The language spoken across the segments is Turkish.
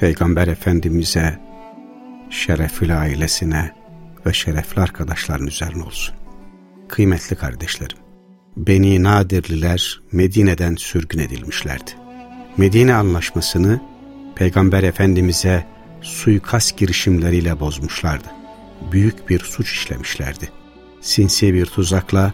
Peygamber Efendimiz'e, şerefli ailesine ve şerefli arkadaşların üzerine olsun. Kıymetli kardeşlerim, Beni Nadirliler Medine'den sürgün edilmişlerdi. Medine anlaşmasını Peygamber Efendimiz'e suikast girişimleriyle bozmuşlardı. Büyük bir suç işlemişlerdi. Sinsi bir tuzakla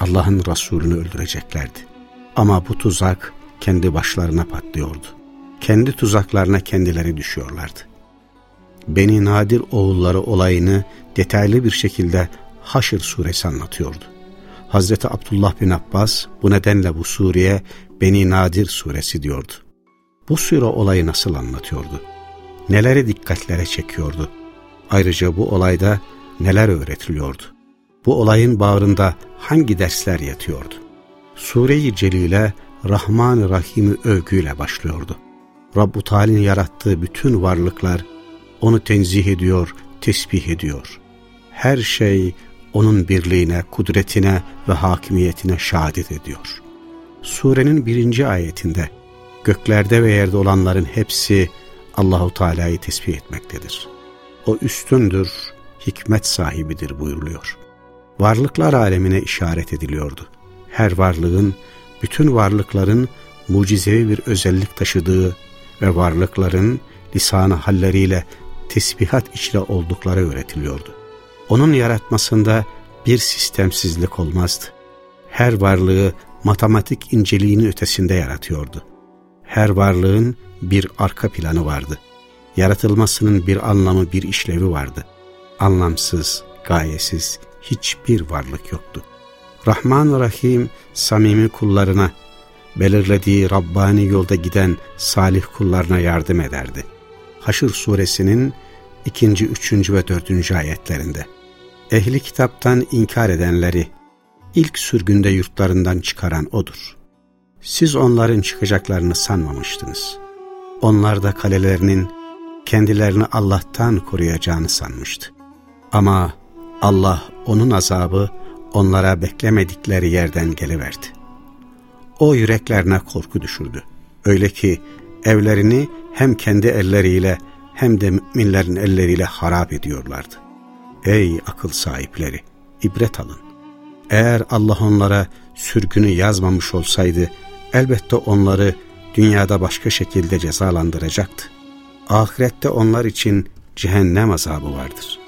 Allah'ın Resulünü öldüreceklerdi. Ama bu tuzak kendi başlarına patlıyordu. Kendi tuzaklarına kendileri düşüyorlardı. Beni Nadir oğulları olayını detaylı bir şekilde Haşr suresi anlatıyordu. Hazreti Abdullah bin Abbas bu nedenle bu sureye Beni Nadir suresi diyordu. Bu sure olayı nasıl anlatıyordu? Neleri dikkatlere çekiyordu? Ayrıca bu olayda neler öğretiliyordu? Bu olayın bağrında hangi dersler yatıyordu? Sure-i Celile Rahman-ı Rahim'i övgüyle başlıyordu. Rabbu Teala'nın yarattığı bütün varlıklar onu tenzih ediyor, tesbih ediyor. Her şey onun birliğine, kudretine ve hakimiyetine şehadet ediyor. Surenin birinci ayetinde göklerde ve yerde olanların hepsi Allahu Teala'yı tesbih etmektedir. O üstündür, hikmet sahibidir buyuruluyor. Varlıklar alemine işaret ediliyordu. Her varlığın, bütün varlıkların mucizevi bir özellik taşıdığı ve varlıkların lisanı halleriyle tesbihat içre oldukları öğretiliyordu. Onun yaratmasında bir sistemsizlik olmazdı. Her varlığı matematik inceliğinin ötesinde yaratıyordu. Her varlığın bir arka planı vardı. Yaratılmasının bir anlamı, bir işlevi vardı. Anlamsız, gayesiz hiçbir varlık yoktu. Rahman Rahim samimi kullarına, belirlediği Rabbani yolda giden salih kullarına yardım ederdi. Haşr suresinin ikinci, üçüncü ve dördüncü ayetlerinde. Ehli kitaptan inkar edenleri ilk sürgünde yurtlarından çıkaran O'dur. Siz onların çıkacaklarını sanmamıştınız. Onlar da kalelerinin kendilerini Allah'tan koruyacağını sanmıştı. Ama Allah onun azabı onlara beklemedikleri yerden geliverdi. O yüreklerine korku düşürdü. Öyle ki evlerini hem kendi elleriyle hem de müminlerin elleriyle harap ediyorlardı. Ey akıl sahipleri! ibret alın. Eğer Allah onlara sürgünü yazmamış olsaydı, elbette onları dünyada başka şekilde cezalandıracaktı. Ahirette onlar için cehennem azabı vardır.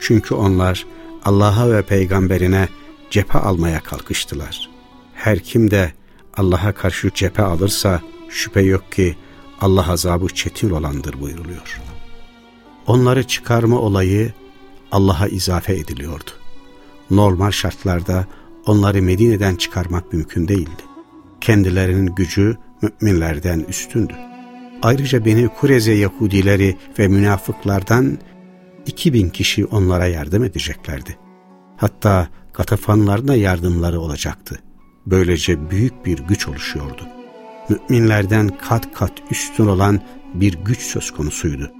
Çünkü onlar Allah'a ve peygamberine cephe almaya kalkıştılar. Her kim de Allah'a karşı cephe alırsa şüphe yok ki Allah azabı çetin olandır buyuruluyor. Onları çıkarma olayı Allah'a izafe ediliyordu. Normal şartlarda onları Medine'den çıkarmak mümkün değildi. Kendilerinin gücü müminlerden üstündü. Ayrıca Beni Kureze Yahudileri ve münafıklardan 2000 kişi onlara yardım edeceklerdi. Hatta Gatafanlarına yardımları olacaktı. Böylece büyük bir güç oluşuyordu. Müminlerden kat kat üstün olan bir güç söz konusuydu.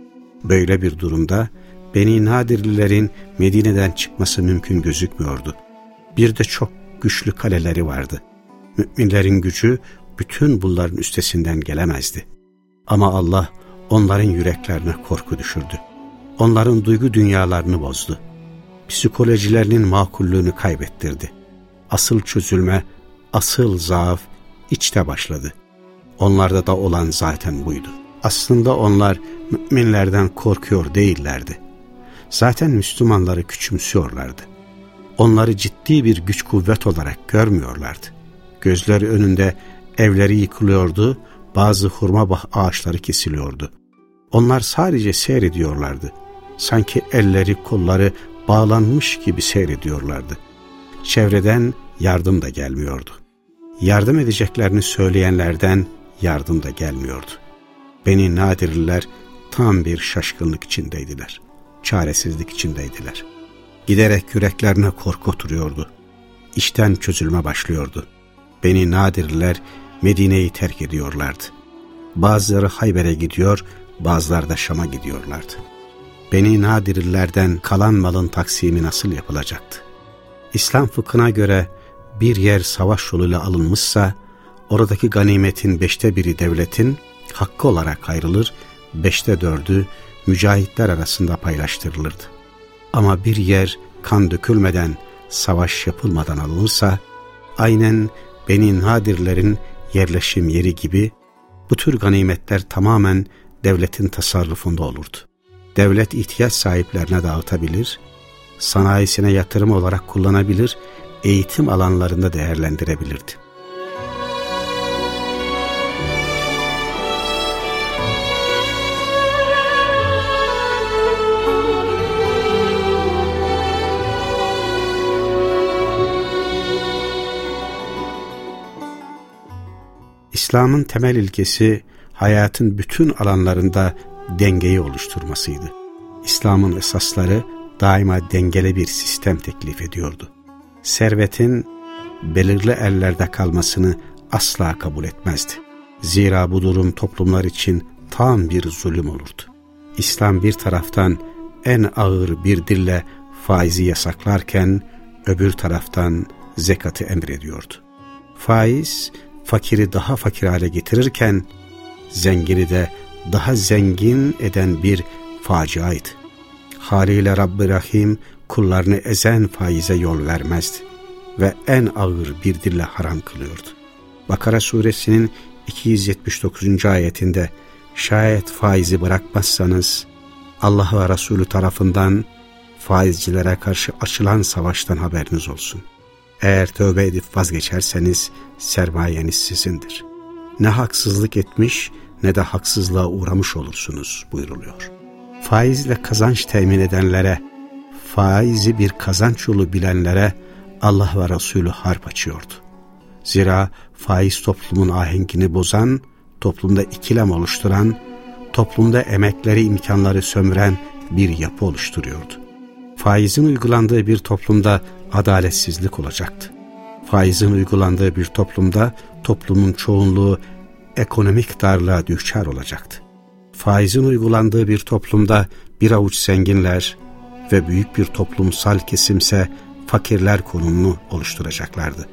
Böyle bir durumda Beni Nadirlilerin Medine'den çıkması mümkün gözükmüyordu. Bir de çok güçlü kaleleri vardı. Müminlerin gücü bütün bunların üstesinden gelemezdi. Ama Allah onların yüreklerine korku düşürdü. Onların duygu dünyalarını bozdu. Psikolojilerinin makullüğünü kaybettirdi. Asıl çözülme, asıl zaaf içte başladı. Onlarda da olan zaten buydu. Aslında onlar müminlerden korkuyor değillerdi. Zaten Müslümanları küçümsüyorlardı. Onları ciddi bir güç kuvvet olarak görmüyorlardı. Gözleri önünde evleri yıkılıyordu, bazı hurma ağaçları kesiliyordu. Onlar sadece seyrediyorlardı. Sanki elleri kolları bağlanmış gibi seyrediyorlardı. Çevreden yardım da gelmiyordu. Yardım edeceklerini söyleyenlerden yardım da gelmiyordu. Beni Nadirliler tam bir şaşkınlık içindeydiler. Çaresizlik içindeydiler. Giderek yüreklerine korku oturuyordu. İşten çözülme başlıyordu. Beni Nadirler Medine'yi terk ediyorlardı. Bazıları Hayber'e gidiyor, bazıları da Şam'a gidiyorlardı. Beni Nadirlerden kalan malın taksimi nasıl yapılacaktı? İslam fıkhına göre bir yer savaş yoluyla alınmışsa, oradaki ganimetin beşte biri devletin hakkı olarak ayrılır, beşte dördü mücahitler arasında paylaştırılırdı. Ama bir yer kan dökülmeden, savaş yapılmadan alınırsa, aynen Beni Nadirlerin yerleşim yeri gibi bu tür ganimetler tamamen devletin tasarrufunda olurdu. Devlet ihtiyaç sahiplerine dağıtabilir, sanayisine yatırım olarak kullanabilir, eğitim alanlarında değerlendirebilirdi. İslam'ın temel ilkesi hayatın bütün alanlarında dengeyi oluşturmasıydı. İslam'ın esasları daima dengeli bir sistem teklif ediyordu. Servetin belirli ellerde kalmasını asla kabul etmezdi. Zira bu durum toplumlar için tam bir zulüm olurdu. İslam bir taraftan en ağır bir dille faizi yasaklarken öbür taraftan zekatı emrediyordu. Faiz fakiri daha fakir hale getirirken zengini de daha zengin eden bir faciaydı. Haliyle Rabbi Rahim kullarını ezen faize yol vermezdi ve en ağır bir dille haram kılıyordu. Bakara suresinin 279. ayetinde şayet faizi bırakmazsanız Allah ve Resulü tarafından faizcilere karşı açılan savaştan haberiniz olsun. Eğer tövbe edip vazgeçerseniz sermayeniz sizindir. Ne haksızlık etmiş ne de haksızlığa uğramış olursunuz buyruluyor. Faizle kazanç temin edenlere, faizi bir kazanç yolu bilenlere Allah ve Resulü harp açıyordu. Zira faiz toplumun ahengini bozan, toplumda ikilem oluşturan, toplumda emekleri imkanları sömüren bir yapı oluşturuyordu. Faizin uygulandığı bir toplumda adaletsizlik olacaktı. Faizin uygulandığı bir toplumda toplumun çoğunluğu ekonomik darlığa düşer olacaktı. Faizin uygulandığı bir toplumda bir avuç zenginler ve büyük bir toplumsal kesimse fakirler konumunu oluşturacaklardı.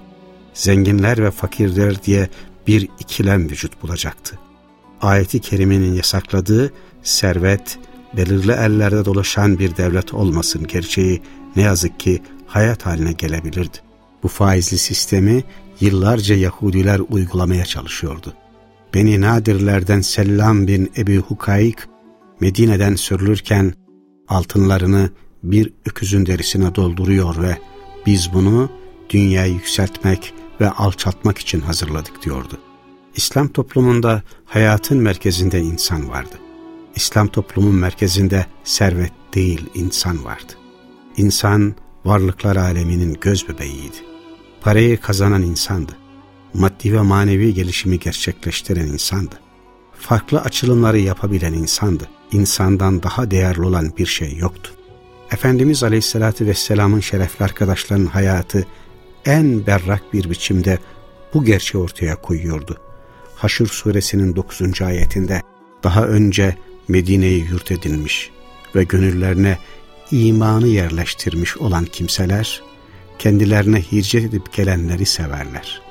Zenginler ve fakirler diye bir ikilem vücut bulacaktı. Ayeti kerimenin yasakladığı servet, belirli ellerde dolaşan bir devlet olmasın gerçeği ne yazık ki hayat haline gelebilirdi. Bu faizli sistemi yıllarca Yahudiler uygulamaya çalışıyordu. Beni Nadirlerden Selam bin Ebi Hukayk Medine'den sürülürken altınlarını bir öküzün derisine dolduruyor ve biz bunu dünyayı yükseltmek ve alçaltmak için hazırladık diyordu. İslam toplumunda hayatın merkezinde insan vardı. İslam toplumun merkezinde servet değil insan vardı. İnsan varlıklar aleminin göz bebeğiydi. Parayı kazanan insandı. Maddi ve manevi gelişimi gerçekleştiren insandı. Farklı açılımları yapabilen insandı. İnsandan daha değerli olan bir şey yoktu. Efendimiz Aleyhisselatü Vesselam'ın şerefli arkadaşlarının hayatı en berrak bir biçimde bu gerçeği ortaya koyuyordu. Haşr suresinin 9. ayetinde daha önce Medine'yi yurt edinmiş ve gönüllerine imanı yerleştirmiş olan kimseler, kendilerine hicret edip gelenleri severler.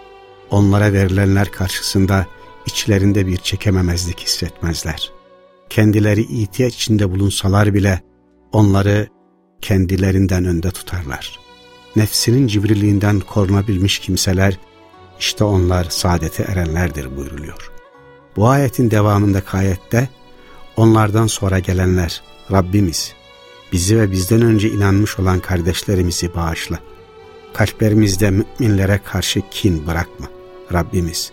Onlara verilenler karşısında içlerinde bir çekememezlik hissetmezler. Kendileri ihtiyaç içinde bulunsalar bile onları kendilerinden önde tutarlar. Nefsinin cibriliğinden korunabilmiş kimseler, işte onlar saadete erenlerdir buyruluyor. Bu ayetin devamında ayette, onlardan sonra gelenler, Rabbimiz, bizi ve bizden önce inanmış olan kardeşlerimizi bağışla. Kalplerimizde müminlere karşı kin bırakma. Rabbimiz,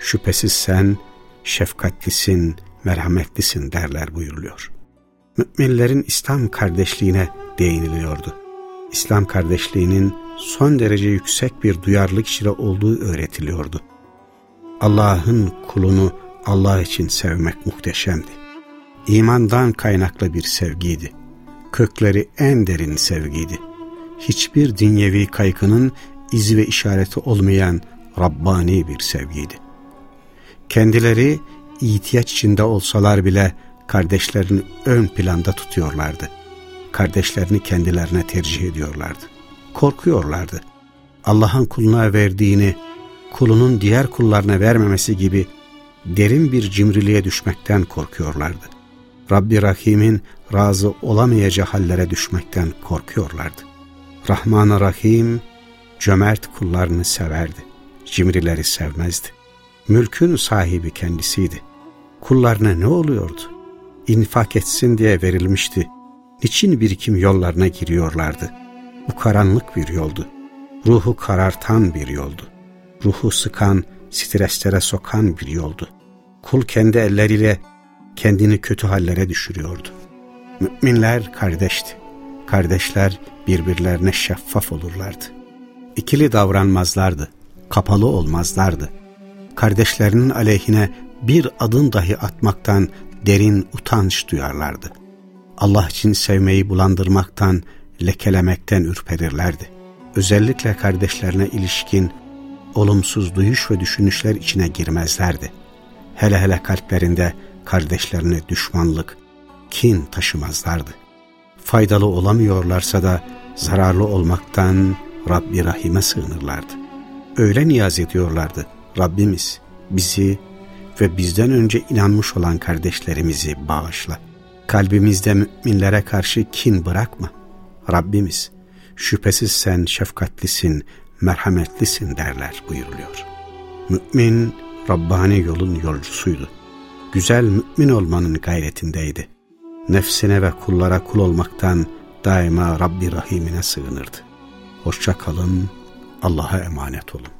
şüphesiz sen şefkatlisin, merhametlisin derler buyuruluyor. Müminlerin İslam kardeşliğine değiniliyordu. İslam kardeşliğinin son derece yüksek bir duyarlılık içinde olduğu öğretiliyordu. Allah'ın kulunu Allah için sevmek muhteşemdi. imandan kaynaklı bir sevgiydi. Kökleri en derin sevgiydi. Hiçbir dünyevi kaykının izi ve işareti olmayan Rabbani bir sevgiydi. Kendileri ihtiyaç içinde olsalar bile kardeşlerini ön planda tutuyorlardı. Kardeşlerini kendilerine tercih ediyorlardı. Korkuyorlardı. Allah'ın kuluna verdiğini kulunun diğer kullarına vermemesi gibi derin bir cimriliğe düşmekten korkuyorlardı. Rabbi Rahim'in razı olamayacağı hallere düşmekten korkuyorlardı. Rahman-ı Rahim cömert kullarını severdi. Cimrileri sevmezdi. Mülkün sahibi kendisiydi. Kullarına ne oluyordu? İnfak etsin diye verilmişti. Niçin birikim yollarına giriyorlardı? Bu karanlık bir yoldu. Ruhu karartan bir yoldu. Ruhu sıkan, streslere sokan bir yoldu. Kul kendi elleriyle kendini kötü hallere düşürüyordu. Müminler kardeşti. Kardeşler birbirlerine şeffaf olurlardı. İkili davranmazlardı, kapalı olmazlardı. Kardeşlerinin aleyhine bir adım dahi atmaktan derin utanç duyarlardı. Allah için sevmeyi bulandırmaktan, lekelemekten ürperirlerdi. Özellikle kardeşlerine ilişkin olumsuz duyuş ve düşünüşler içine girmezlerdi. Hele hele kalplerinde kardeşlerine düşmanlık, kin taşımazlardı. Faydalı olamıyorlarsa da zararlı olmaktan Rabbi Rahim'e sığınırlardı. Öyle niyaz ediyorlardı. Rabbimiz bizi ve bizden önce inanmış olan kardeşlerimizi bağışla. Kalbimizde müminlere karşı kin bırakma. Rabbimiz şüphesiz sen şefkatlisin, merhametlisin derler buyuruluyor. Mümin Rabbani yolun yolcusuydu. Güzel mümin olmanın gayretindeydi. Nefsine ve kullara kul olmaktan daima Rabbi Rahim'ine sığınırdı. Hoşça kalın, Allah'a emanet olun.